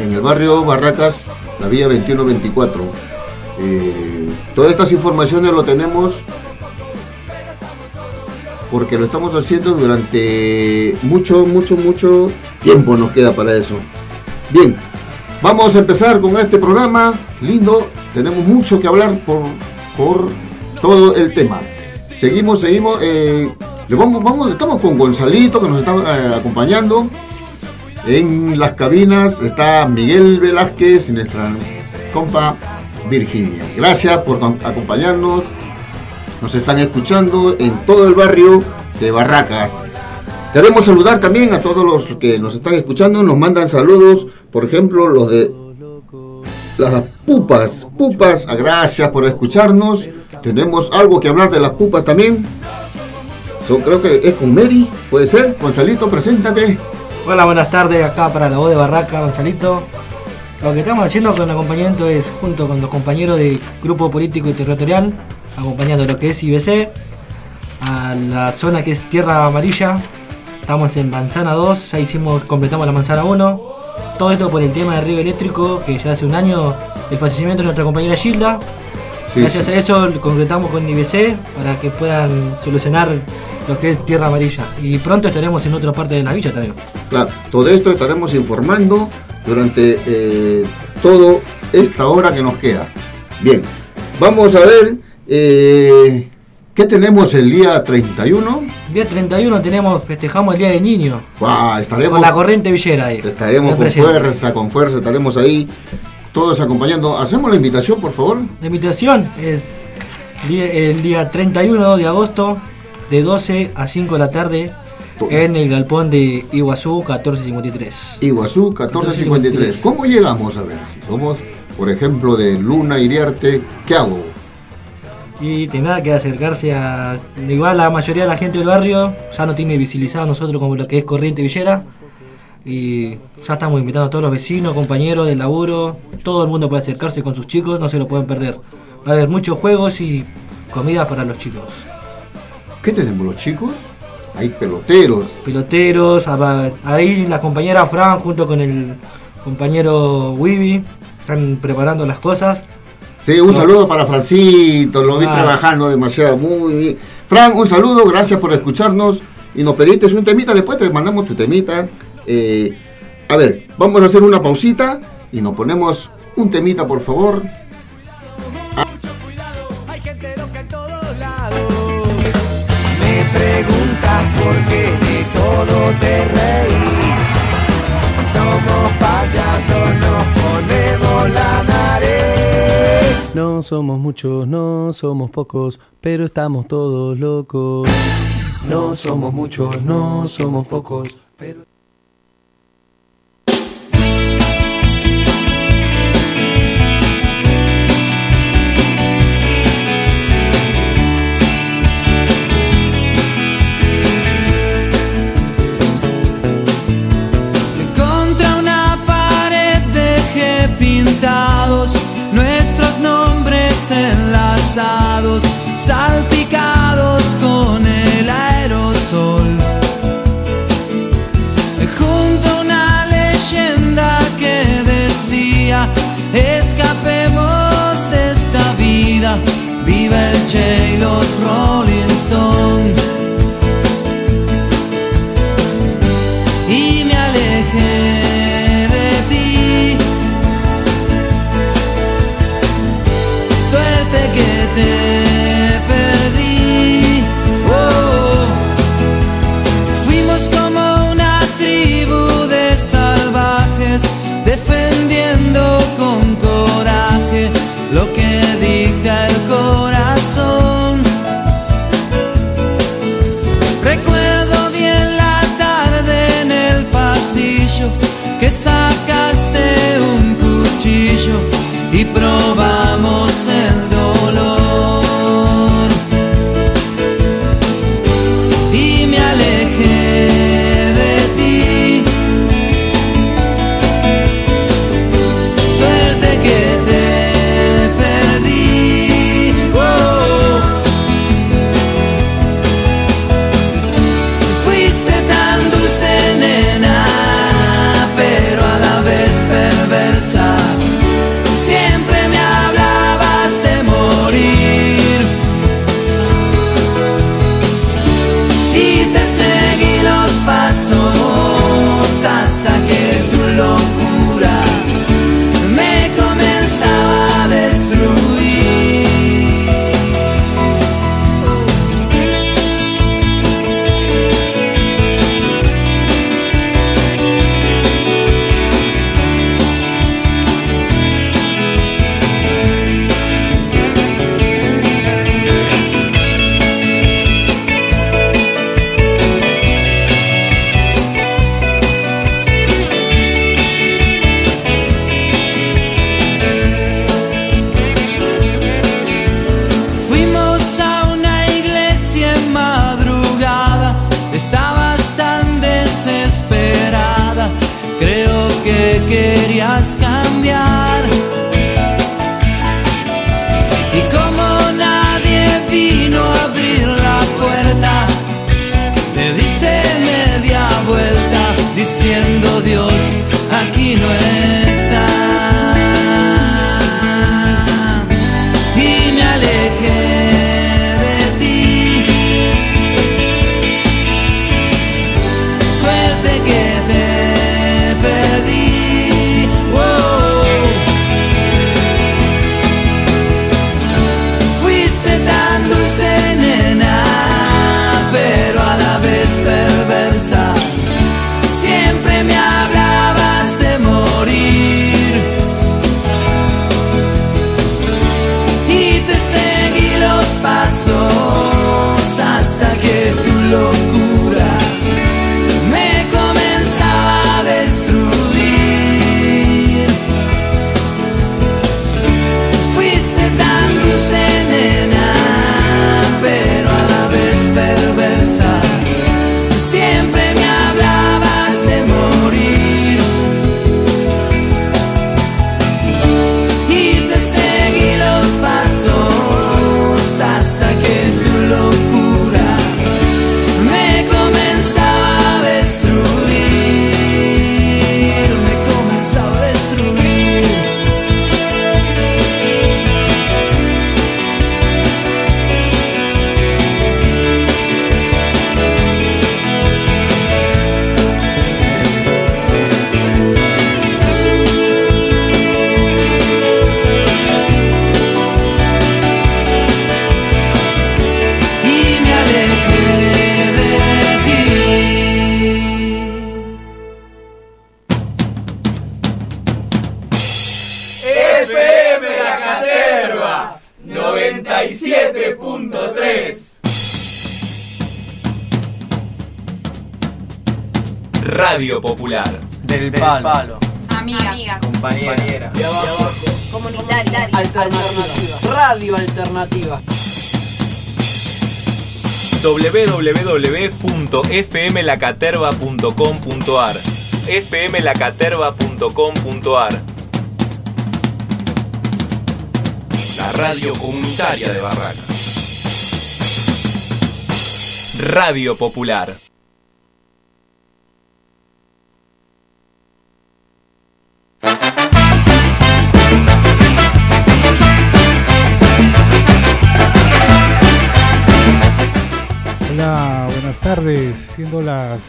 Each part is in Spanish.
en el barrio Barracas, la vía 2124. Eh, todas estas informaciones lo tenemos porque lo estamos haciendo durante mucho, mucho, mucho tiempo nos queda para eso. Bien, vamos a empezar con este programa lindo. Tenemos mucho que hablar por, por todo el tema. Seguimos, seguimos. Eh, le vamos, vamos, estamos con Gonzalito que nos está eh, acompañando. En las cabinas está Miguel Velázquez y nuestra compa Virginia. Gracias por acompañarnos. Nos están escuchando en todo el barrio de Barracas. Queremos saludar también a todos los que nos están escuchando. Nos mandan saludos, por ejemplo, los de las pupas. Pupas, gracias por escucharnos. Tenemos algo que hablar de las pupas también. So, creo que es con Mary, puede ser. Gonzalito, preséntate. Hola, buenas tardes. Acá para la voz de Barraca, Gonzalito. Lo que estamos haciendo con acompañamiento es, junto con los compañeros del Grupo Político y Territorial, acompañando lo que es IBC, a la zona que es Tierra Amarilla. Estamos en Manzana 2, ya hicimos, completamos la Manzana 1. Todo esto por el tema del río eléctrico, que ya hace un año el fallecimiento de nuestra compañera Gilda. Gracias a eso concretamos con IBC para que puedan solucionar lo que es Tierra Amarilla. Y pronto estaremos en otra parte de la villa también. Claro, todo esto estaremos informando durante eh, toda esta hora que nos queda. Bien, vamos a ver eh, qué tenemos el día 31. Día 31 tenemos, festejamos el Día del Niño. estaremos, con la corriente villera ahí. Estaremos con fuerza, con fuerza, estaremos ahí todos acompañando. ¿Hacemos la invitación, por favor? La invitación es el día 31 de agosto de 12 a 5 de la tarde en el galpón de Iguazú 1453. Iguazú 1453. ¿Cómo llegamos a ver? Si somos, por ejemplo, de Luna Iriarte, ¿qué hago? Y tiene nada que acercarse a. Igual la mayoría de la gente del barrio ya no tiene visibilizado nosotros como lo que es Corriente Villera. Y ya estamos invitando a todos los vecinos, compañeros del laburo. Todo el mundo puede acercarse con sus chicos, no se lo pueden perder. Va a haber muchos juegos y comida para los chicos. ¿Qué tenemos los chicos? Hay peloteros. Peloteros, ahí la compañera Fran junto con el compañero Wibi están preparando las cosas. Sí, un saludo para Francito, lo vi ah. trabajando demasiado, muy bien. Fran, un saludo, gracias por escucharnos y nos pediste un temita, después te mandamos tu temita. Eh, a ver, vamos a hacer una pausita y nos ponemos un temita, por favor. porque de todo te reí. Somos payasos, nos ponemos la nariz. No somos muchos, no somos pocos, pero estamos todos locos. No somos muchos, no somos pocos, pero... alternativa. www.fmlacaterva.com.ar fmlacaterva.com.ar La radio comunitaria de Barracas. Radio Popular. Tardes. Siendo las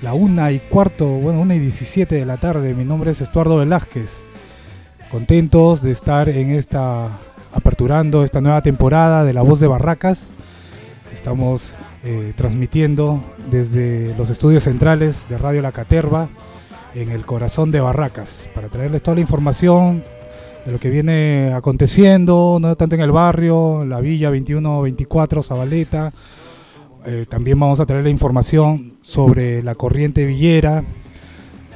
la una y cuarto, bueno, una y diecisiete de la tarde. Mi nombre es Estuardo Velázquez. Contentos de estar en esta aperturando esta nueva temporada de La Voz de Barracas. Estamos eh, transmitiendo desde los estudios centrales de Radio La Caterva en el corazón de Barracas para traerles toda la información de lo que viene aconteciendo, no tanto en el barrio, la Villa 21-24, Zabaleta. Eh, también vamos a traer la información sobre la corriente villera,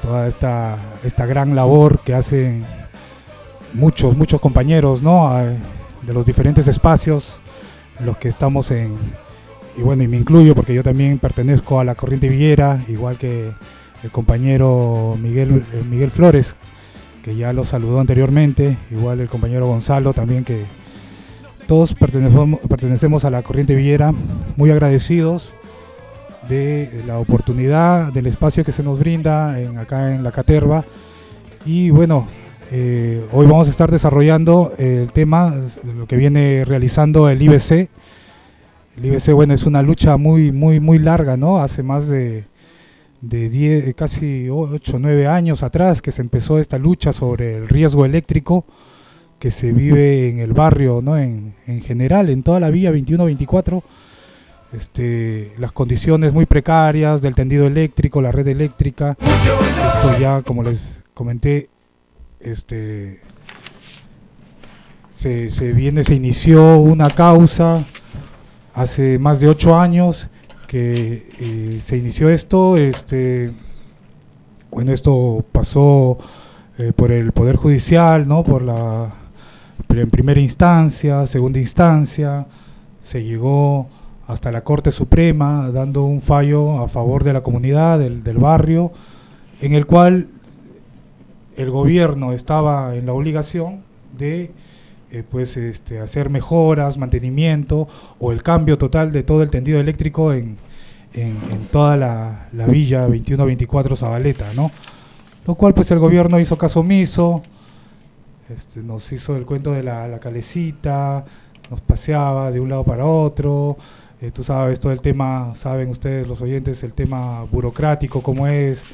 toda esta, esta gran labor que hacen muchos, muchos compañeros ¿no? De los diferentes espacios, los que estamos en, y bueno, y me incluyo porque yo también pertenezco a la corriente villera, igual que el compañero Miguel, eh, Miguel Flores, que ya lo saludó anteriormente, igual el compañero Gonzalo también que todos pertenecemos, a la corriente villera, muy agradecidos de la oportunidad, del espacio que se nos brinda acá en la Caterva. Y bueno, eh, hoy vamos a estar desarrollando el tema, lo que viene realizando el IBC. El IBC, bueno, es una lucha muy, muy, muy larga, ¿no? Hace más de, de 10, casi 8 o 9 años atrás que se empezó esta lucha sobre el riesgo eléctrico que se vive en el barrio, ¿no? en, en general, en toda la vía 21-24, este, las condiciones muy precarias del tendido eléctrico, la red eléctrica. Esto ya, como les comenté, este, se, se viene, se inició una causa hace más de ocho años que eh, se inició esto, este, bueno, esto pasó eh, por el Poder Judicial, ¿no? Por la en primera instancia, segunda instancia, se llegó hasta la Corte Suprema dando un fallo a favor de la comunidad, del, del barrio, en el cual el gobierno estaba en la obligación de eh, pues este, hacer mejoras, mantenimiento o el cambio total de todo el tendido eléctrico en, en, en toda la, la villa 21-24 Zabaleta, ¿no? Lo cual pues el gobierno hizo caso omiso, este, nos hizo el cuento de la, la calecita, nos paseaba de un lado para otro, eh, tú sabes todo el tema, saben ustedes los oyentes, el tema burocrático, cómo es,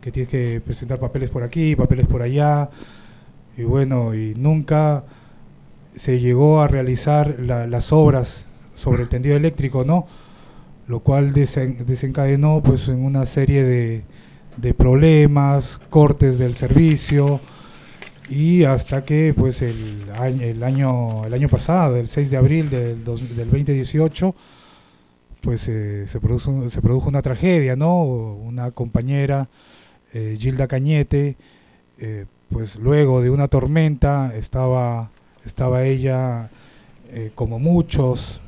que tienes que presentar papeles por aquí, papeles por allá, y bueno, y nunca se llegó a realizar la- las obras sobre el tendido eléctrico, ¿no? Lo cual desen- desencadenó pues en una serie de, de problemas, cortes del servicio, y hasta que pues el año, el año, el año pasado, el 6 de abril del, del 2018, pues eh, se, produjo, se produjo una tragedia, ¿no? Una compañera, eh, Gilda Cañete, eh, pues luego de una tormenta estaba, estaba ella, como muchos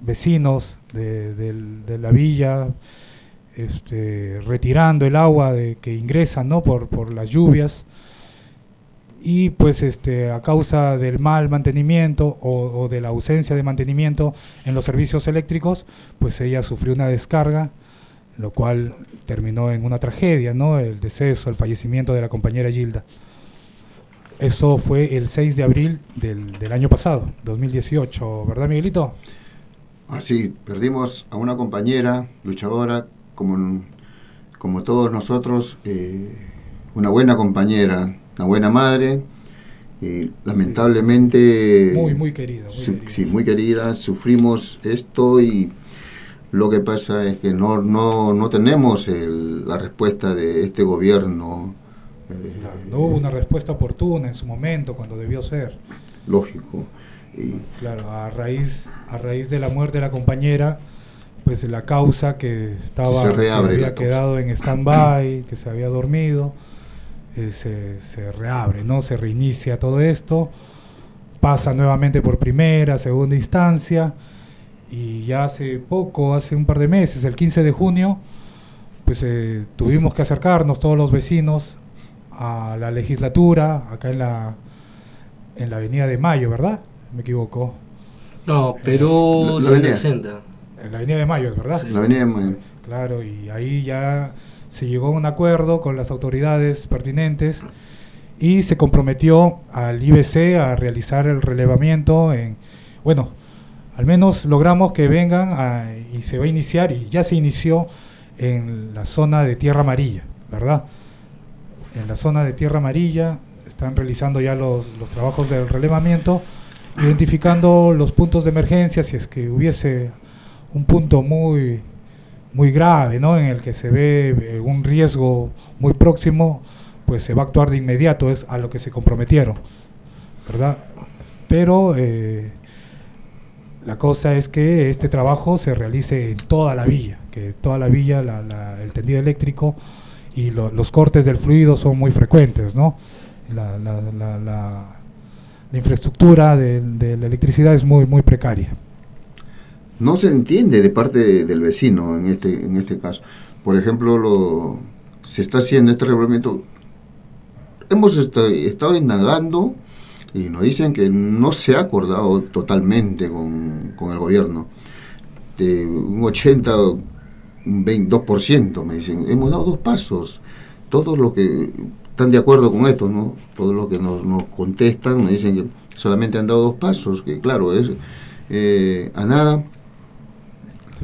vecinos de, de la villa, este, retirando el agua de, que ingresa ¿no? por, por las lluvias y pues este a causa del mal mantenimiento o, de la ausencia de mantenimiento en los servicios eléctricos pues ella sufrió una descarga lo cual terminó en una tragedia no el deceso el fallecimiento de la compañera Gilda. Eso fue el 6 de abril del, del año pasado 2018 verdad Miguelito Así, perdimos a una compañera, luchadora, como, como todos nosotros, eh, una buena compañera, una buena madre, y lamentablemente... muy muy querida, muy su- querida. sí, muy querida, sufrimos esto y lo que pasa es que no, no, no tenemos el- la respuesta de este gobierno, eh, Claro, no hubo una respuesta oportuna en su momento cuando debió ser lógico. Y, Claro, a raíz, a raíz de la muerte de la compañera, pues la causa que estaba Se reabre que había causa. quedado en stand-by, que se había dormido, eh, se, se reabre, ¿no? Se reinicia todo esto, pasa nuevamente por primera, segunda instancia, y ya hace poco, hace un par de meses, el 15 de junio, pues eh, tuvimos que acercarnos todos los vecinos a la legislatura, acá en la, en la avenida de Mayo, ¿verdad? Me equivoco. No, Perú la avenida. 160. En la avenida de Mayo, ¿es verdad? Sí. la avenida de Mayo. Claro, y ahí ya se llegó a un acuerdo con las autoridades pertinentes y se comprometió al IBC a realizar el relevamiento en, bueno, al menos logramos que vengan a- y se va a iniciar y ya se inició en la zona de Tierra Amarilla, ¿verdad? En la zona de Tierra Amarilla están realizando ya los, los trabajos del relevamiento, identificando los puntos de emergencia si es que hubiese un punto muy muy grave, ¿no? En el que se ve eh, un riesgo muy próximo, pues se va a actuar de inmediato, es a lo que se comprometieron, ¿verdad? Pero eh, la cosa es que este trabajo se realice en toda la villa, que toda la villa, la- la- el tendido eléctrico y lo- los cortes del fluido son muy frecuentes, ¿no? La- la infraestructura de, de la electricidad es muy, muy precaria. No se entiende de parte de- del vecino en este en este caso. Por ejemplo, lo se está haciendo este reglamento. Hemos esta- estado indagando y nos dicen que no se ha acordado totalmente con, con el gobierno. De un 80, un 22%, me dicen. Hemos dado dos pasos. Todos los que están de acuerdo con esto, ¿no? Todos los que nos, nos contestan nos dicen que solamente han dado dos pasos, que claro, es eh, a nada.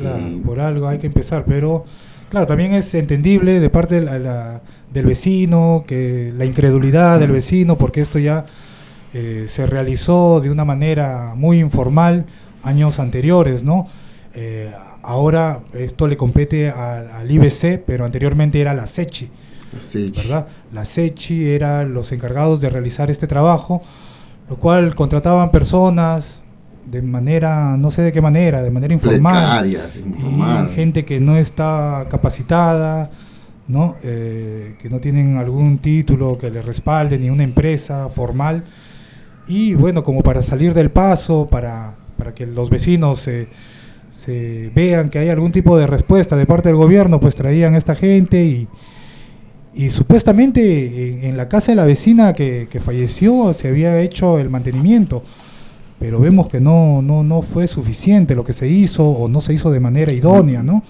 Claro, Y- por algo hay que empezar, pero claro, también es entendible de parte de la- la- del vecino, que la incredulidad del vecino, porque esto ya eh, se realizó de una manera muy informal años anteriores, ¿no? Eh, ahora esto le compete al, al IBC, pero anteriormente era la SECHI, Sí, ¿verdad? La SECHI eran los encargados de realizar este trabajo, lo cual contrataban personas de manera, no sé de qué manera, de manera informal y gente que no está capacitada, ¿no? Eh, que no tienen algún título que le respalde, ni una empresa formal. Y bueno, como para salir del paso, para, para que los vecinos se, se vean que hay algún tipo de respuesta de parte del gobierno, pues traían esta gente y, Y supuestamente en, en la casa de la vecina que, que falleció se había hecho el mantenimiento, pero vemos que no, no, no fue suficiente lo que se hizo o no se hizo de manera idónea, ¿no?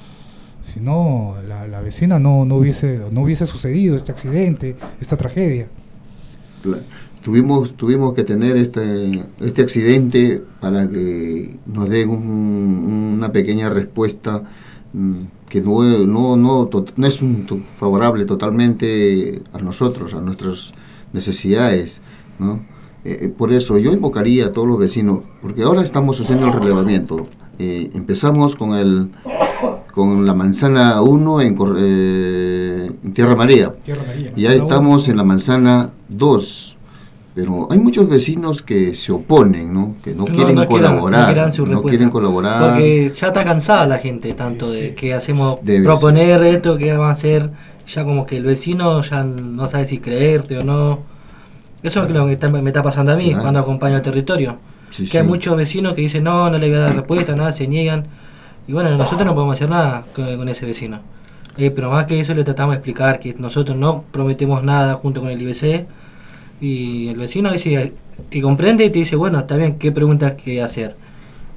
Si no, la, la vecina no, no, hubiese, no hubiese sucedido este accidente, esta tragedia. La- tuvimos tuvimos que tener este este accidente para que nos den un- una pequeña respuesta mm, que no no no, no es un favorable totalmente a nosotros a nuestras necesidades no Eh, eh, por eso yo invocaría a todos los vecinos porque ahora estamos haciendo el relevamiento Eh, empezamos con el con la manzana 1 en, eh, en Tierra María Tierra María. y ya estamos en la manzana 2. Pero hay muchos vecinos que se oponen, ¿no? Que no, quieren no colaborar. no quieran quieren colaborar. Porque ya está cansada la gente tanto de Sí. que hacemos Debe proponer esto que vamos a hacer, ya como que el vecino ya no sabe si creerte o no. Eso es lo que está- me está pasando a mí Claro. cuando acompaño al territorio. Sí, que hay muchos vecinos que dicen no, no le voy a dar respuesta, nada, se niegan. Y bueno, nosotros no podemos hacer nada con, con ese vecino. Eh, pero más que eso le tratamos de explicar que nosotros no prometemos nada junto con el IBC. Y el vecino veces te comprende y te dice, bueno, está bien, ¿qué preguntas que hacer?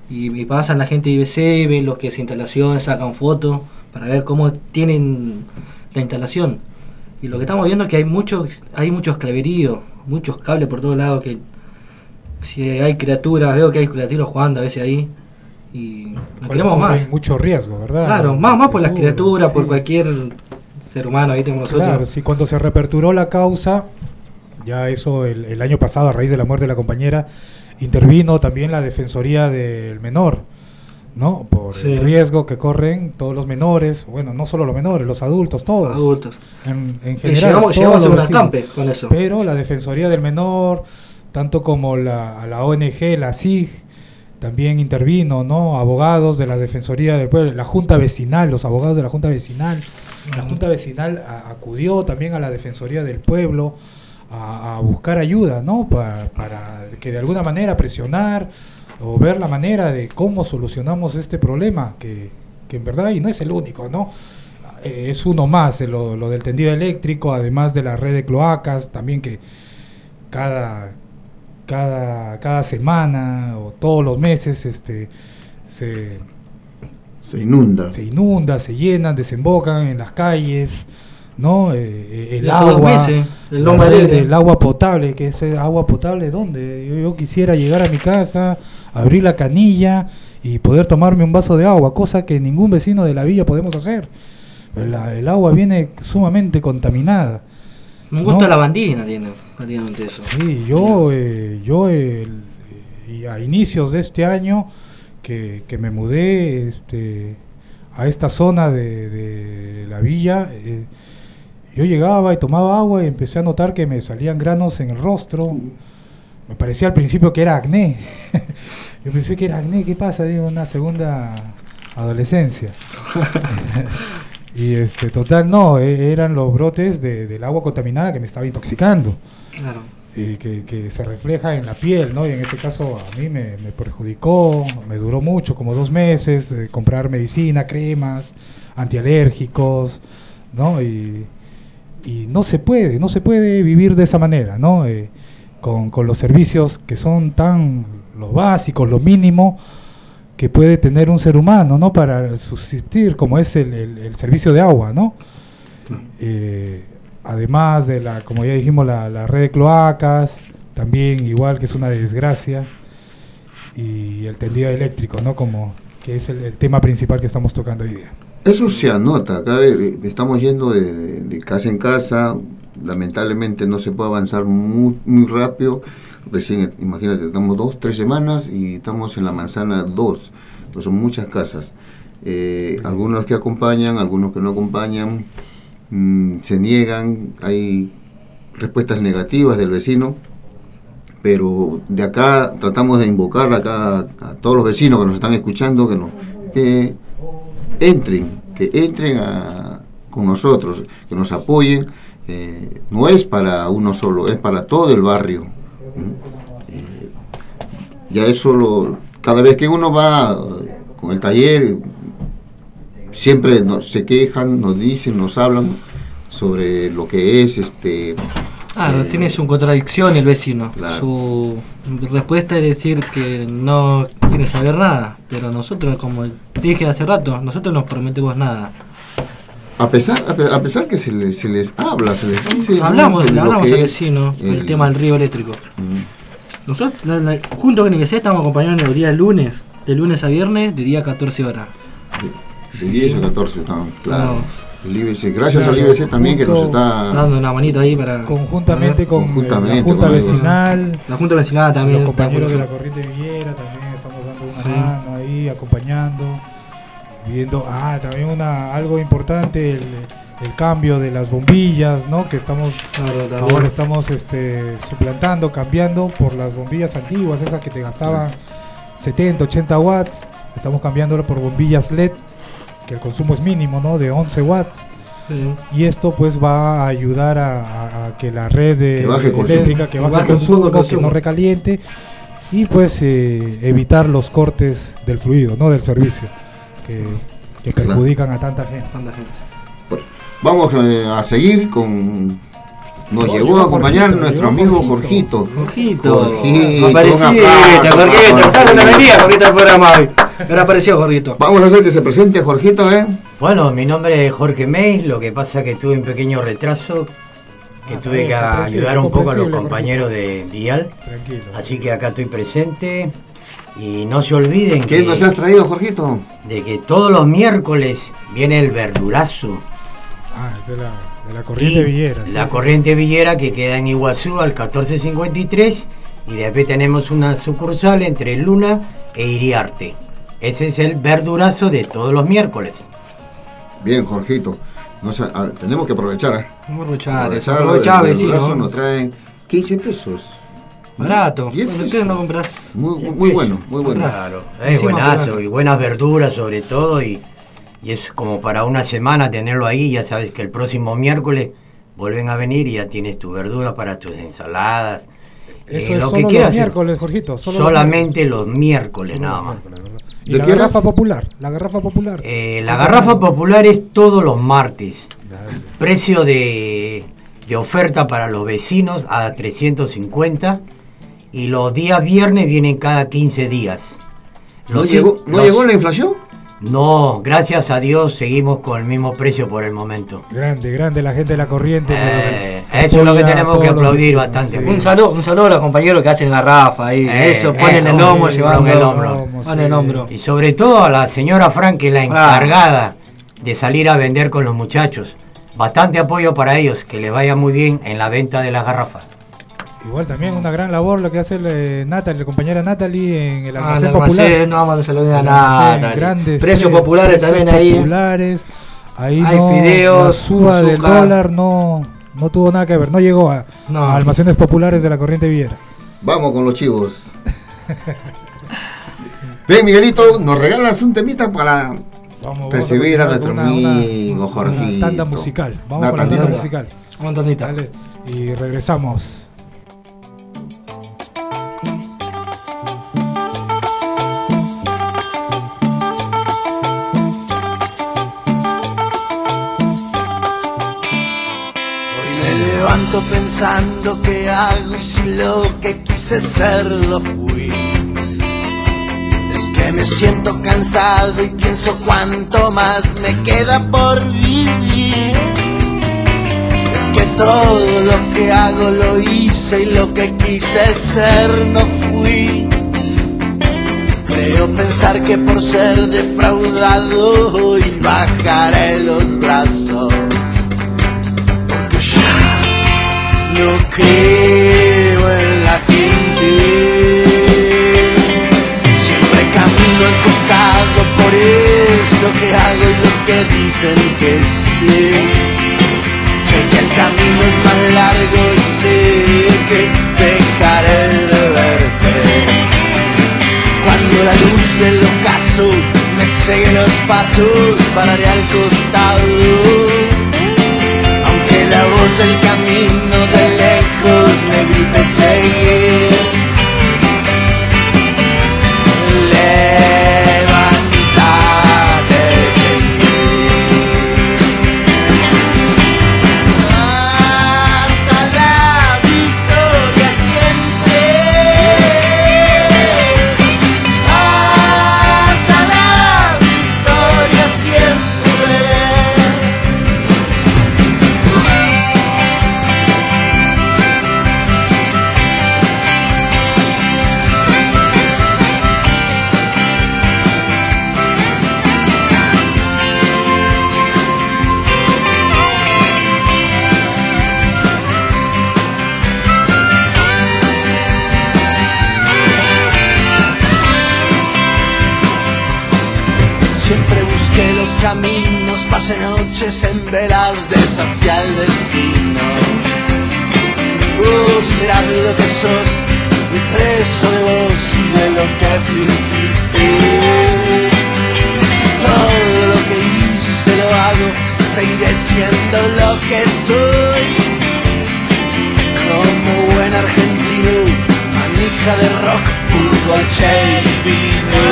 Y, y pasan la gente de IBC, ven lo que es instalación, sacan fotos para ver cómo tienen la instalación. Y lo que estamos viendo es que hay muchos, hay muchos claveríos, muchos cables por todos lados que si hay criaturas, veo que hay criaturas jugando a veces ahí y no queremos más. Mucho riesgo, ¿verdad? Claro, más, más por las criaturas, por cualquier ser humano. Como nosotros. Claro, sí, cuando se reaperturó la causa, ya eso el, el año pasado, a raíz de la muerte de la compañera, intervino también la Defensoría del Menor, ¿no? Por Sí. el riesgo que corren todos los menores, bueno, no solo los menores, los adultos, todos. Adultos. En, en Y general. llegamos, llegamos a un acampe con eso. Pero la Defensoría del Menor, tanto como la, la ONG, la SIG, también intervino, ¿no? Abogados de la Defensoría del Pueblo, la Junta Vecinal, los abogados de la Junta Vecinal. La Junta Vecinal a- acudió también a la Defensoría del Pueblo a, a buscar ayuda, ¿no? Pa- para que de alguna manera presionar o ver la manera de cómo solucionamos este problema, que, que en verdad, y no es el único, ¿no? Eh, es uno más, eh, lo, lo del tendido eléctrico, además de la red de cloacas, también que cada, cada, cada semana o todos los meses este, se, Se inunda. se inunda, se llenan, desembocan en las calles, ¿no? Eh, eh, el agua, meses, el agua potable, que es eh, agua potable, ¿dónde? Yo, yo quisiera llegar a mi casa, abrir la canilla y poder tomarme un vaso de agua, cosa que ningún vecino de la villa podemos hacer. La- el agua viene sumamente contaminada. Un gusto No. a la bandina tiene prácticamente eso. Sí, yo, eh, yo y a inicios de este año que, que me mudé este, a esta zona de, de la villa, eh, yo llegaba y tomaba agua y empecé a notar que me salían granos en el rostro. Me parecía al principio que era acné. yo pensé que era acné, ¿qué pasa? Digo, una segunda adolescencia. y este, total, no, e- eran los brotes de- del agua contaminada que me estaba intoxicando Claro. y que, que se refleja en la piel, ¿no? Y en este caso a mí me, me perjudicó, me duró mucho, como dos meses, eh, comprar medicina, cremas, antialérgicos, ¿no? Y, y no se puede, no se puede vivir de esa manera, ¿no? Eh, con, con los servicios que son tan los básicos, lo mínimo que puede tener un ser humano, ¿no? Para subsistir, como es el, el- el servicio de agua, ¿no? Eh, además de la, como ya dijimos, la, la red de cloacas, también igual que es una desgracia, y el tendido eléctrico, ¿no? Como que es el, el tema principal que estamos tocando hoy día. Eso se anota, cada vez eh, estamos yendo de, casa en casa, lamentablemente no se puede avanzar muy, muy rápido, recién, imagínate, estamos dos, tres semanas y estamos en la manzana 2, pues son muchas casas, Eh, algunos que acompañan, algunos que no acompañan, mm, se niegan, hay respuestas negativas del vecino, pero de acá tratamos de invocar acá a todos los vecinos que nos están escuchando que, nos, que entren, que entren con nosotros, que nos apoyen. eh, no es para uno solo, es para todo el barrio. ¿Mm? Eh, ya eso lo, cada vez que uno va eh, con el taller, siempre se quejan, nos dicen, nos hablan sobre lo que es este Claro, Eh, tiene su contradicción el vecino. Claro. Su respuesta es decir que no quiere saber nada, pero nosotros, como dije hace rato, nosotros no prometemos nada. a pesar a pe- a pesar que se les, se les habla, se les dice hablamos, le hablamos al vecino el, el- tema del río eléctrico. Mm. Nosotros, la- la- junto con IBC, estamos acompañando los días lunes, de lunes a viernes, de día a 14 horas. De 10 a 14 estamos, claro. No. El IBC, gracias al. IBC también que nos está Dando una manito ahí para. Conjuntamente con eh, Conjuntamente, la Junta con Vecinal, La Junta Vecinal también. los compañeros de la Corriente Villera también estamos dando una Sí. mano ahí, acompañando, viendo, ah, también una algo importante, el, el cambio de las bombillas, ¿no? Que estamos Claro, ahora estamos este, suplantando, cambiando por las bombillas antiguas, esas que te gastaban 70, 80 watts, estamos cambiándolo por bombillas LED, que el consumo es mínimo, ¿no? De 11 watts. Sí. Y esto pues va a ayudar a, a- a que la red de, Que baje el eléctrica, que consumo. baje el consumo, el que consumo. no recaliente y pues eh, evitar los cortes del fluido, no del servicio, que, que perjudican a tanta gente. Tanta gente. Vamos eh, a seguir con. Nos llegó a acompañar Jorgito, nuestro amigo Jorgito. Jorgito. Jorgito. Jorgito, Apareciste, Jorgito. Jorgito. Sale una venía, Jorgito, al programa hoy. Ahora apareció Jorgito. Vamos a hacer que se presente Jorgito, ¿eh? Bueno, mi nombre es Jorge Meis, lo que pasa es que tuve un pequeño retraso, que Ah, tuve que bien, comprensible, ayudar un poco a los compañeros de Dial, Tranquilo. así que acá estoy presente y no se olviden ¿Qué que, nos has traído, Jorgito? de que todos los miércoles viene el verdurazo Ah, es de la, de la corriente y Villera. sí, la corriente villera que queda en Iguazú al 1453 y después tenemos una sucursal entre Luna e Iriarte. Ese es el verdurazo de todos los miércoles. Bien, Jorgito. No sé, a ver, tenemos que aprovechar, ¿eh? Vamos a aprovechar Aprovechar, verdurazo vecino. nos traen 15 pesos. Barato. ¿Por qué no compras? Muy, muy bueno, muy bueno. Claro, es buenazo barato. y buenas verduras sobre todo y, y es como para una semana tenerlo ahí, ya sabes que el próximo miércoles vuelven a venir y ya tienes tu verdura para tus ensaladas, Eso eh, es lo solo que quieras hacer. miércoles, Jorgito. solo los Solamente los miércoles miércoles. nada más. Y ¿De la qué garrafa popular, la garrafa popular. Eh, la garrafa popular es todos los martes, Dale. precio de, de oferta para los vecinos a 350 y los días viernes vienen cada 15 días. ¿No, llegó, ¿no los- llegó la inflación? No, gracias a Dios seguimos con el mismo precio por el momento. Grande, grande la gente de la corriente. Eh, eso es lo que tenemos que aplaudir vecinos, bastante. sí. Un saludo, un saludo a los compañeros que hacen garrafa ahí. Eh, eso, eh, ponen el sí, lomo, sí, llevando. con el hombro. Van el hombro. Y sobre todo a la señora Frank, que es la encargada de salir a vender con los muchachos. Bastante apoyo para ellos, que les vaya muy bien en la venta de las garrafas. Igual también una gran labor lo que hace eh, Natalie, la compañera Natalie en el Ah, el almacén almacén, popular. no vamos a El nada. almacén, grandes Precios pre- populares precios también ahí. populares. Ahí Hay no, fideos, la suba del dólar no, no tuvo nada que ver, no llegó a, No. a almacenes populares de la corriente Villera. Vamos con los chivos. Ven, Miguelito, nos regalas un temita para Vamos, recibir a vamos nuestro una- amigo una Jorgito. tanda musical. Vamos Una con la tanda musical. Dale, y regresamos. Levanto pensando qué hago y si lo que quise ser lo fui. Es que me siento cansado y pienso cuánto más me queda por vivir. Es que todo lo que hago lo hice y lo que quise ser no fui. Creo pensar que por ser defraudado hoy bajaré los brazos. No creo que soy. Como buen argentino, manija de rock, fútbol, che y vino.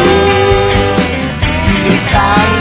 Y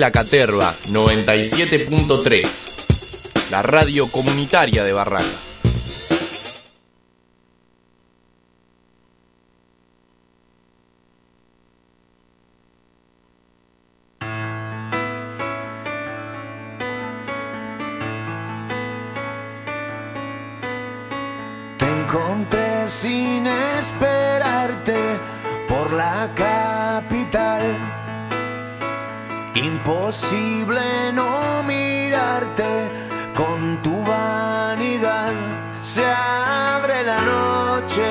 La Caterva 97.3, la radio comunitaria de Barracas. Te encontré sin esperarte por la capital. Imposible no mirarte con tu vanidad. Se abre la noche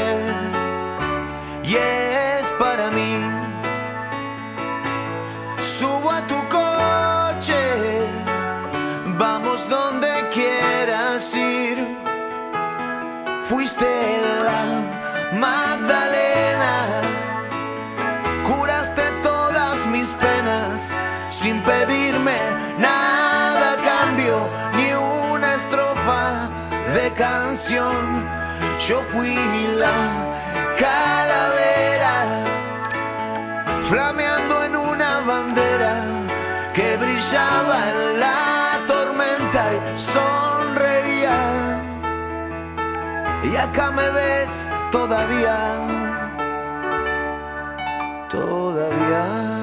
y es para mí. Subo a tu coche, vamos donde quieras ir. Fuiste la Magdalena, sin pedirme nada cambio, ni una estrofa de canción. Yo fui la calavera, flameando en una bandera que brillaba en la tormenta y sonreía. Y acá me ves todavía, todavía.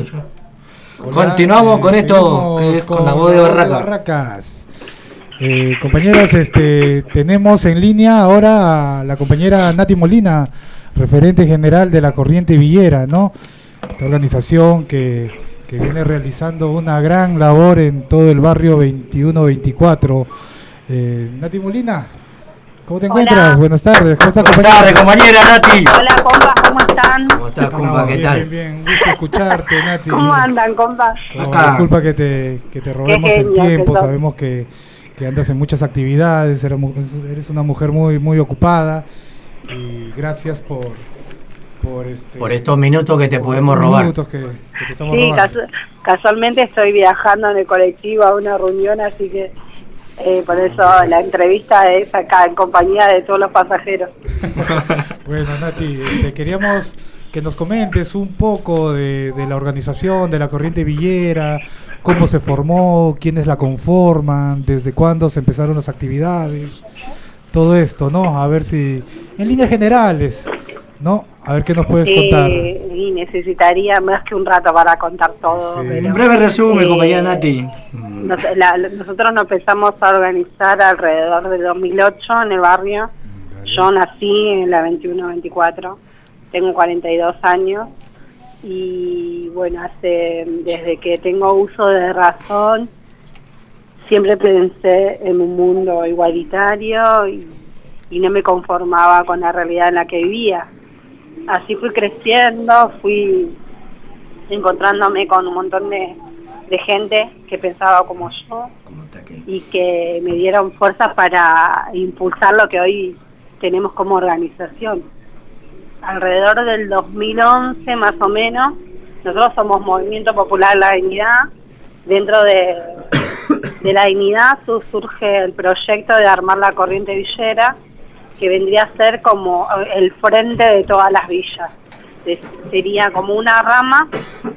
Sí. Hola, Continuamos eh, con esto, que es con la voz de Barraca. Barracas. Eh, compañeras, este, tenemos en línea ahora a la compañera Nati Molina, referente general de la Corriente Villera, ¿no? Esta organización que, que viene realizando una gran labor en todo el barrio 21-24. Eh, Nati Molina, ¿cómo te Hola. encuentras? Buenas tardes, ¿cómo estás, Buenas tardes, compañera Nati. Hola, compas, ¿cómo están? ¿Cómo estás, compa? ¿Qué bien, tal? Bien, bien, gusto escucharte, Nati. ¿Cómo andan, compas? No, Acá. disculpa que te, que te robemos el que tiempo, sabemos que, que andas en muchas actividades, eres una mujer muy muy ocupada y gracias por por este Por estos minutos que te podemos robar. minutos que, que te estamos Sí, robando. casu- casualmente estoy viajando en el colectivo a una reunión, así que eh, por eso la entrevista es acá en compañía de todos los pasajeros. Bueno, Nati, este, queríamos que nos comentes un poco de, de la organización, de la corriente villera, cómo se formó, quiénes la conforman, desde cuándo se empezaron las actividades, todo esto, ¿no? A ver si, en líneas generales, ¿no? A ver qué nos puedes contar. Y necesitaría más que un rato para contar todo. Sí. pero, Un breve resumen, eh, compañera Nati. nos- la- nosotros nos empezamos a organizar alrededor del 2008 en el barrio. Yo nací en la 21-24, tengo 42 años y bueno, hace desde que tengo uso de razón siempre pensé en un mundo igualitario y, y no me conformaba con la realidad en la que vivía. Así fui creciendo, fui encontrándome con un montón de, de gente que pensaba como yo y que me dieron fuerza para impulsar lo que hoy tenemos como organización. Alrededor del 2011 más o menos, nosotros somos Movimiento Popular La Dignidad. Dentro de, de La Dignidad su- surge el proyecto de armar la corriente villera, que vendría a ser como el frente de todas las villas. Sería como una rama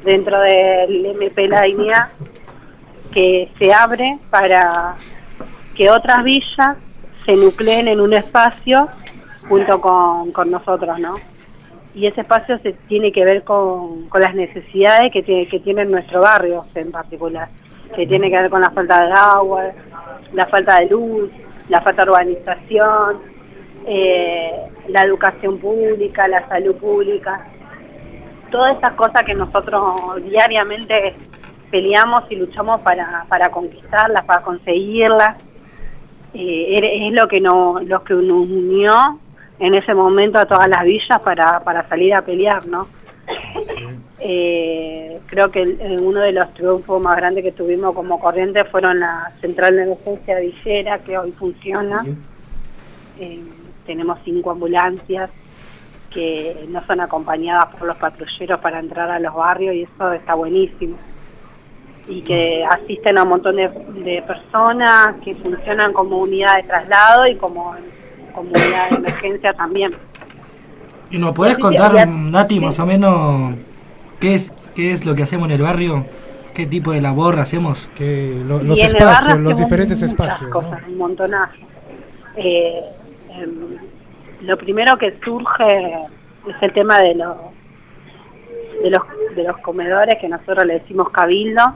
dentro del MP La Dignidad que se abre para que otras villas se nucleen en un espacio junto con, con nosotros, ¿no? Y ese espacio se tiene que ver con, con las necesidades que tiene que tiene nuestro barrio en particular, que tiene que ver con la falta de agua, la falta de luz, la falta de urbanización, eh, la educación pública, la salud pública, todas esas cosas que nosotros diariamente peleamos y luchamos para, para conquistarlas, para conseguirlas. Eh, es lo que, no, lo que nos unió en ese momento a todas las villas para, para salir a pelear, ¿no? Eh, creo que el- uno de los triunfos más grandes que tuvimos como corriente fueron la central de emergencia villera, que hoy funciona. Eh, tenemos cinco ambulancias que no son acompañadas por los patrulleros para entrar a los barrios y eso está buenísimo. Y que asisten a un montón de, de personas que funcionan como unidad de traslado y como, como unidad de emergencia también. ¿Y nos podés contar, ya- Nati, más o menos qué es, qué es lo que hacemos en el barrio? ¿Qué tipo de labor hacemos? Que lo- los espacios, los diferentes espacios, ¿no? cosas, un montonazo. Eh, em, lo primero que surge es el tema de los de los de los comedores que nosotros le decimos cabildo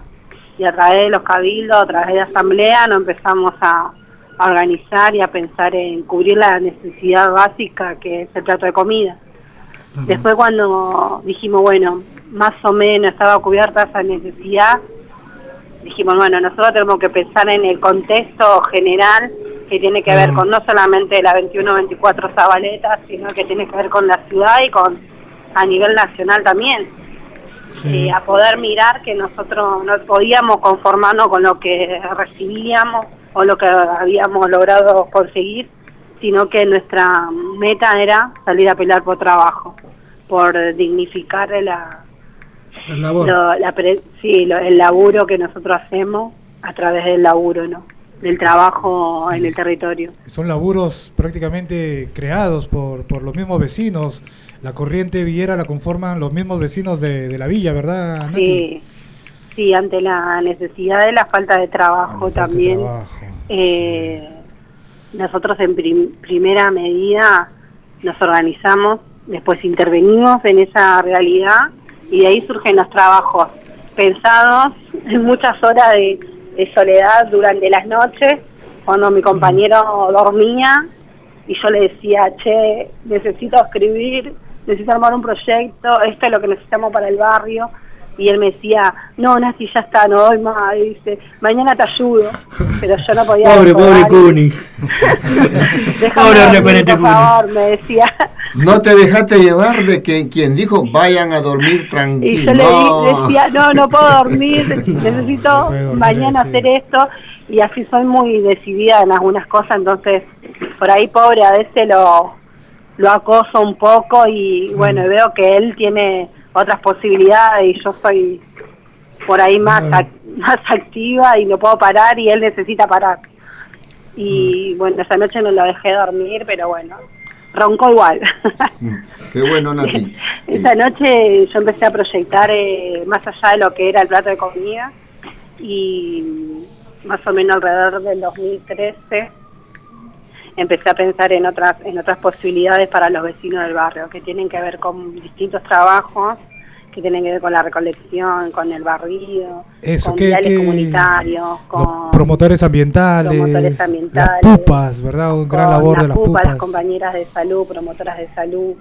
y a través de los cabildos, a través de asamblea, nos empezamos a, a organizar y a pensar en cubrir la necesidad básica que es el plato de comida. Después cuando dijimos, bueno, más o menos estaba cubierta esa necesidad, dijimos, bueno, nosotros tenemos que pensar en el contexto general que tiene que ver con no solamente la 21-24 Zabaleta, sino que tiene que ver con la ciudad y con a nivel nacional también. Eh, a poder mirar que nosotros no podíamos conformarnos con lo que recibíamos o lo que habíamos logrado conseguir, sino que nuestra meta era salir a pelear por trabajo, por dignificar la, El labor. lo- la pre- sí, lo- el laburo que nosotros hacemos a través del laburo, ¿no? Del trabajo en el territorio. Son laburos prácticamente creados por, por los mismos vecinos. La corriente villera la conforman los mismos vecinos de, de la villa, ¿verdad, Nati? Sí, sí, ante la necesidad de la falta de trabajo también. eh, nosotros en prim- primera medida nos organizamos, después intervenimos en esa realidad y de ahí surgen los trabajos pensados en muchas horas de, de soledad durante las noches, cuando mi compañero dormía y yo le decía, che, necesito escribir, necesito armar un proyecto, esto es lo que necesitamos para el barrio. Y él me decía, no, Nati, ya está, no doy más. Y dice, mañana te ayudo. Pero yo no podía. Pobre, pobre. Cuni. Déjame Pobre referente por favor, me decía. No te dejaste llevar de que quien dijo vayan a dormir Y tranquilo. yo le di- No. decía, no, no puedo dormir, necesito mañana hacer esto. Y así soy muy decidida en algunas cosas, entonces por ahí pobre a veces lo, lo acoso un poco y bueno, veo que él tiene otras posibilidades y yo soy por ahí más, más activa y no puedo parar y él necesita parar. Y bueno, esa noche no lo dejé dormir, pero bueno, roncó igual. Qué bueno, Nati. Esa noche yo empecé a proyectar eh, más allá de lo que era el plato de comida y más o menos alrededor del 2013 empecé a pensar en otras en otras posibilidades para los vecinos del barrio que tienen que ver con distintos trabajos que tienen que ver con la recolección, con el barrido, Eso, con ¿qué- viales qué- comunitarios, con Promotores ambientales, promotores las pupas, ¿verdad? Un gran labor las de las pupas, pupas. las compañeras de salud, promotoras de salud,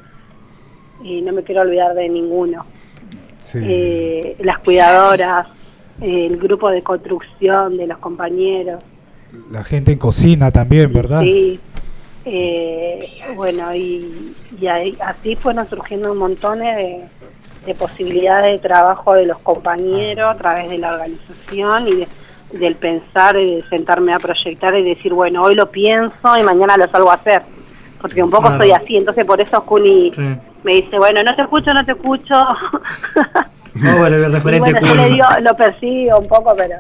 y no me quiero olvidar de ninguno. Sí. Eh, las cuidadoras, el grupo de construcción de los compañeros, La gente en cocina también, ¿verdad? sí. Eh, bueno, y, y ahí- así fueron surgiendo un montón de, de posibilidades de trabajo de los compañeros a través de la organización y de- del pensar y de sentarme a proyectar y decir, bueno, hoy lo pienso y mañana lo salgo a hacer. Porque un poco Claro. soy así, entonces por eso Juni Sí. me dice, bueno, no te escucho, no te escucho. No, bueno, el referente bueno, yo le Cuni. digo, lo persigo un poco, pero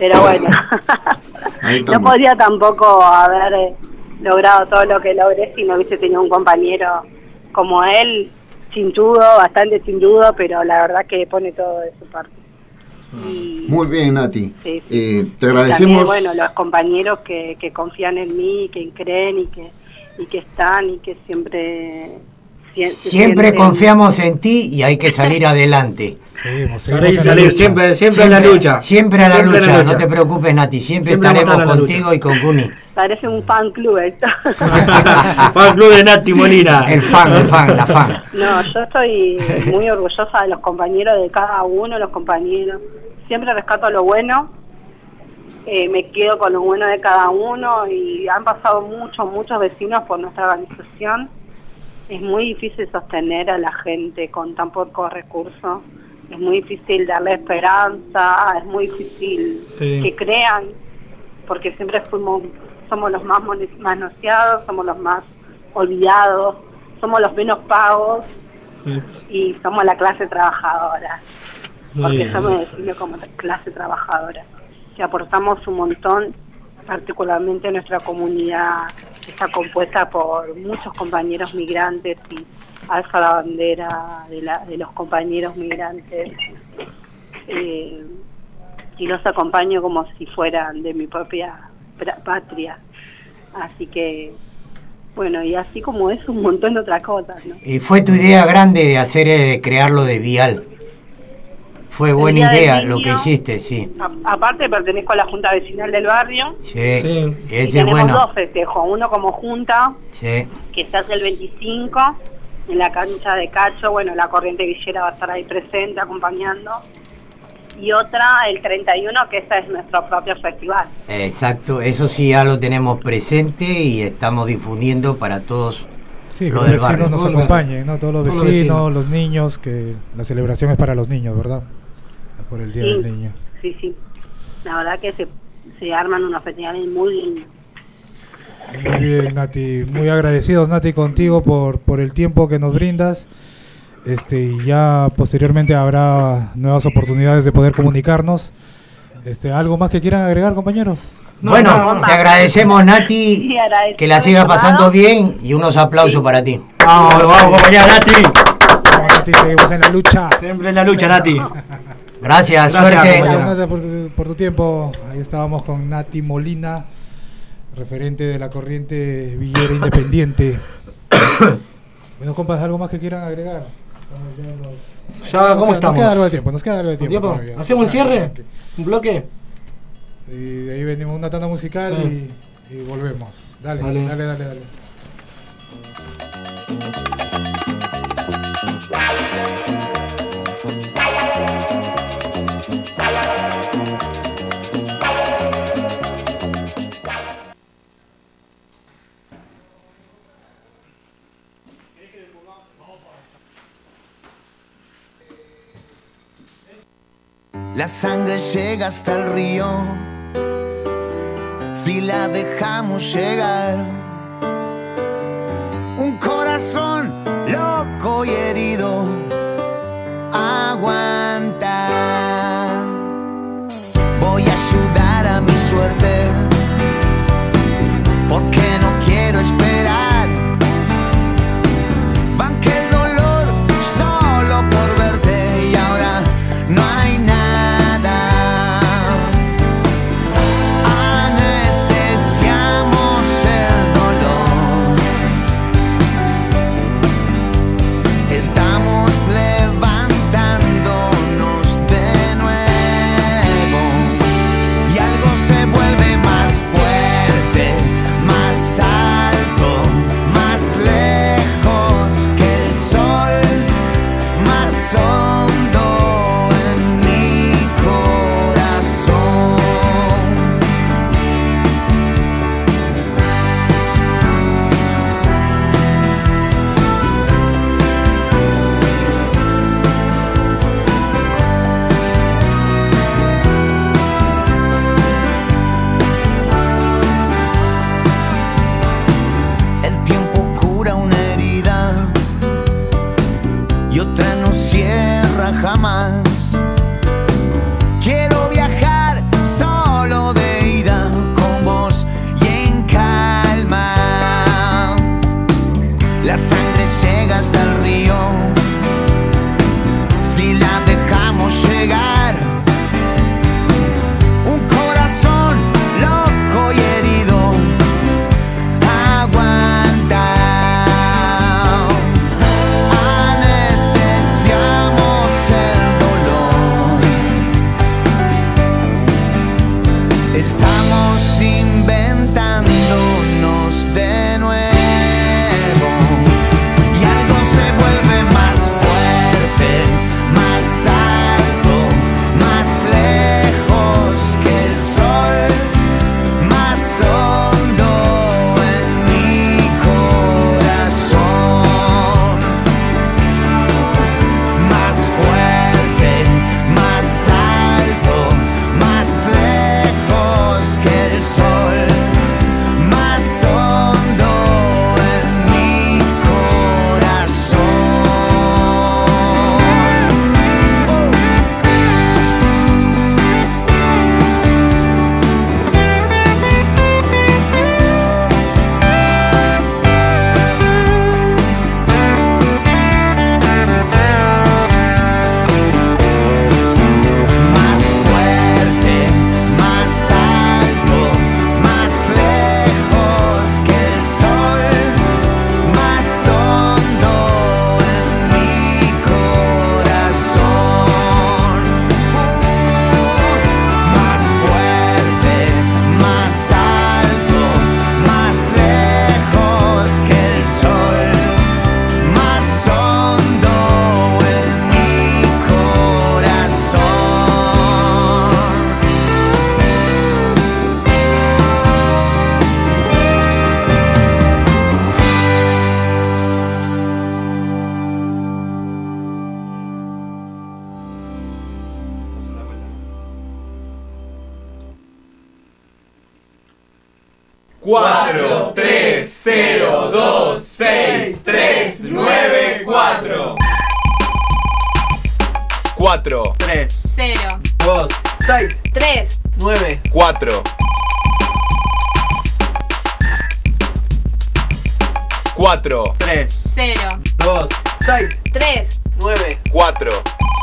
pero bueno, no podría tampoco haber eh, logrado todo lo que logré si no hubiese tenido un compañero como él, chinchudo, bastante chinchudo, pero la verdad que pone todo de su parte. Y Muy bien, Nati. Sí, Eh, te también, agradecemos. bueno, los compañeros que, que confían en mí, que creen y que, y que están y que siempre... sie- Siempre sienten- confiamos en ti y hay que salir adelante. Seguimos, seguimos en salir siempre, siempre en la lucha. Siempre a la Siempre lucha, la lucha. no te preocupes Nati, siempre, estaremos contigo y con Cuni. Parece un fan club esto. Fan club de Nati Molina. El fan, el fan, la fan. No, yo estoy muy orgullosa de los compañeros, de cada uno de los compañeros. Siempre rescato lo bueno, eh, me quedo con lo bueno de cada uno y han pasado muchos, muchos vecinos por nuestra organización. Es muy difícil sostener a la gente con tan pocos recursos, es muy difícil darle esperanza, es muy difícil Sí. que crean, porque siempre fuimos, somos los más manoseados, somos los más olvidados, somos los menos pagos y somos la clase trabajadora, porque Bien. yo me defino como clase trabajadora, que aportamos un montón, particularmente nuestra comunidad está compuesta por muchos compañeros migrantes y alza la bandera de, la- de los compañeros migrantes eh, y los acompaño como si fueran de mi propia patria, así que bueno, y así como es un montón de otras cosas. Y fue tu idea grande de hacer, eh, de crearlo de Vial. Fue buena idea lo que hiciste, sí. A- aparte pertenezco a la Junta Vecinal del barrio. Sí, y ese es tenemos bueno. dos festejos, uno como junta, Sí. que se hace el 25 en la cancha de Cacho, bueno, la corriente villera va a estar ahí presente acompañando. Y otra el 31, que ese es nuestro propio festival. Exacto, eso sí ya lo tenemos presente y estamos difundiendo para todos Sí, que lo los vecinos nos acompañen, ¿no? Todos los vecinos. los niños, que la celebración es para los niños, ¿verdad? Por el Día Sí. del Niño. Sí, sí. La verdad que se, se arman unos festivales muy lindos. Muy bien, Nati. Muy agradecidos, Nati, contigo por, por el tiempo que nos brindas. Este, y ya posteriormente habrá nuevas oportunidades de poder comunicarnos. Este, ¿Algo más que quieran agregar, compañeros? bueno, te agradecemos Nati, Sí, agradecemos que la siga pasando bien y unos aplausos para ti. Vamos, vamos, compañera Nati. Vamos, Nati, seguimos en la lucha. Siempre en la lucha, Nati. Gracias, Gracias, suerte. Gracias por tu, por tu tiempo. Ahí estábamos con Nati Molina, referente de la corriente Villera Independiente. bueno, compas, ¿algo más que quieran agregar? Ya, Nos ¿cómo queda- estamos? Nos queda algo de tiempo, nos queda algo de ¿Un tiempo. ¿Hacemos un cierre? ¿Un bloque? Y de ahí venimos una tanda musical Sí. y, y volvemos. Dale, Dale. dale, dale, dale. La sangre llega hasta el río si la dejamos llegar. Un corazón loco y herido aguanta. 0, 2, 6, 3, 9, 4. 4, 3, 0, 2, 6, 3, 9, 4.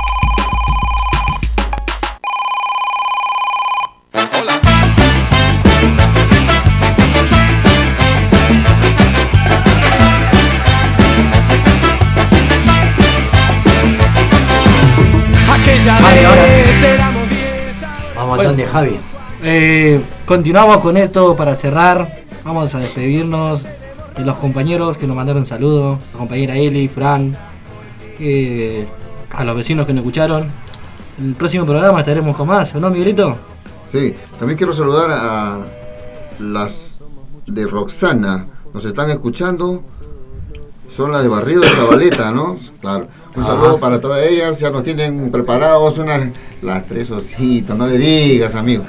Vale, ahora. Vamos Bueno. donde Javi. Eh, continuamos con esto para cerrar. Vamos a despedirnos de los compañeros que nos mandaron saludos. La compañera Eli, Fran, eh, a los vecinos que nos escucharon. El próximo programa estaremos con más, ¿o no, Miguelito? Sí, también quiero saludar a las de Roxana. Nos están escuchando. Son las de Barrio de Zabaleta, ¿no? Claro. Un saludo para todas ellas. Ya nos tienen preparados unas las tres ositas. No le digas, amigo.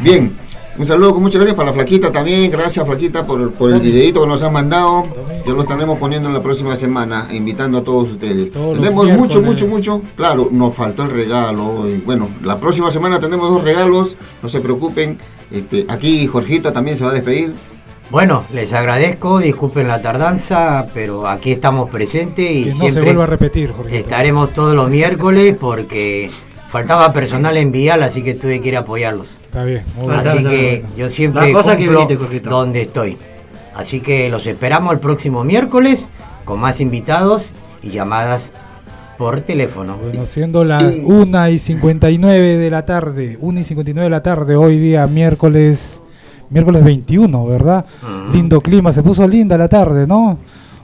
Bien. Un saludo con mucho cariño para la Flaquita también. Gracias, Flaquita, por, por el videito que nos han mandado. Ya lo estaremos poniendo en la próxima semana, invitando a todos ustedes. Todos Tenemos mucho, mucho, mucho. Claro, nos faltó el regalo. y bueno, la próxima semana tenemos dos regalos. No se preocupen. Este, aquí Jorgito también se va a despedir. Bueno, les agradezco, disculpen la tardanza, pero aquí estamos presentes y Que no se siempre vuelva a repetir, Jorge. estaremos todos los miércoles porque faltaba personal en Vial, así que tuve que ir a apoyarlos. Está bien, muy bien. Así está, está, que está. yo siempre La cosa que cumplo viniste, Jorgito. donde estoy. Así que los esperamos el próximo miércoles con más invitados y llamadas por teléfono. Bueno, siendo las 1 y 59 de la tarde, 1 y 59 de la tarde, hoy día miércoles, miércoles 21, ¿verdad? Lindo clima, se puso linda la tarde, ¿no?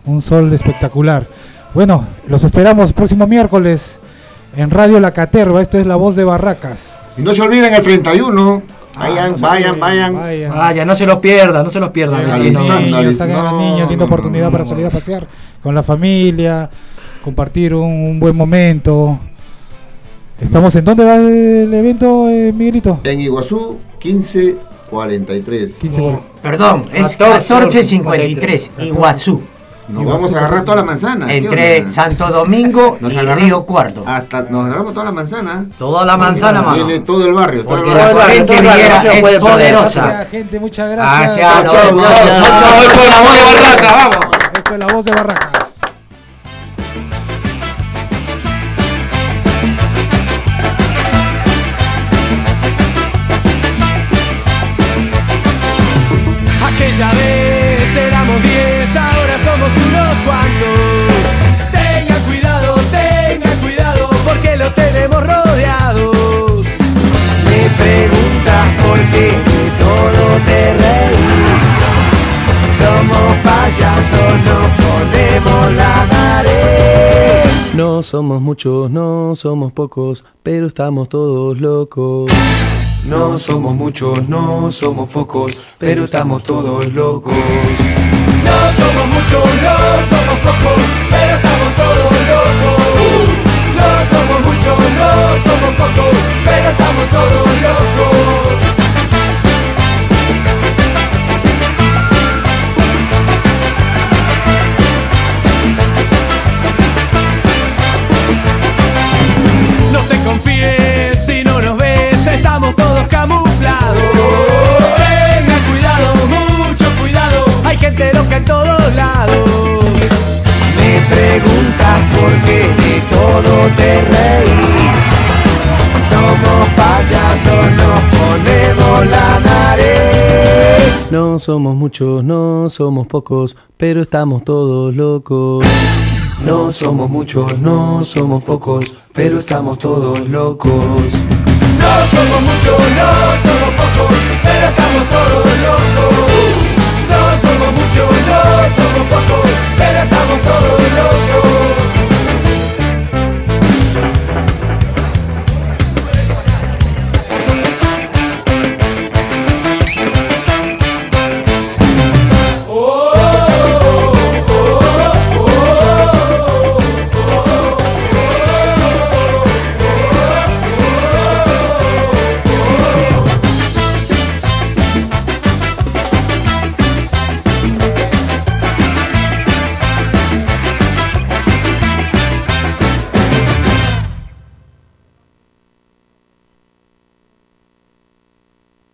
Un sol espectacular. Bueno, los esperamos próximo miércoles en Radio La Caterva, esto es La Voz de Barracas. Y no se olviden el 31. Vayan, Ah, no vayan, olviden, vayan. vayan. Vaya, no se los pierdan, no se los pierdan. Los vecinos. está. niños, saquen a los No, niños, linda no, oportunidad para no. salir a pasear con la familia, compartir un, un buen momento. Estamos en dónde va el evento, eh, Miguelito? En Iguazú, 1543. 15 por- Perdón, es 1453, Iguazú. Nos vamos a agarrar toda la manzana. ¿qué Entre? Santo Domingo Nos y Río Cuarto. Hasta nos agarramos toda la manzana. Toda la manzana, mano. Viene todo el barrio. Porque la corriente viera es poderosa. Gracias, gente, muchas gracias. Gracias, nos Chao, vemos. gracias. Chau, chau. Hoy con la voz de Barraca, vamos. Esto es la voz de Barracas. No somos muchos, no somos pocos, pero estamos todos locos. No somos muchos, no somos pocos, pero estamos todos locos. No somos muchos, no somos pocos, pero estamos todos locos. No somos muchos, no somos pocos, pero estamos todos locos. Todo te reí. Somos payasos, nos ponemos la nariz. No somos muchos, no somos pocos, pero estamos todos locos. No somos muchos, no somos pocos, pero estamos todos locos. No somos muchos, no somos pocos, pero estamos todos locos. No somos muchos, no somos pocos,